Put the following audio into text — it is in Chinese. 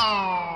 哦。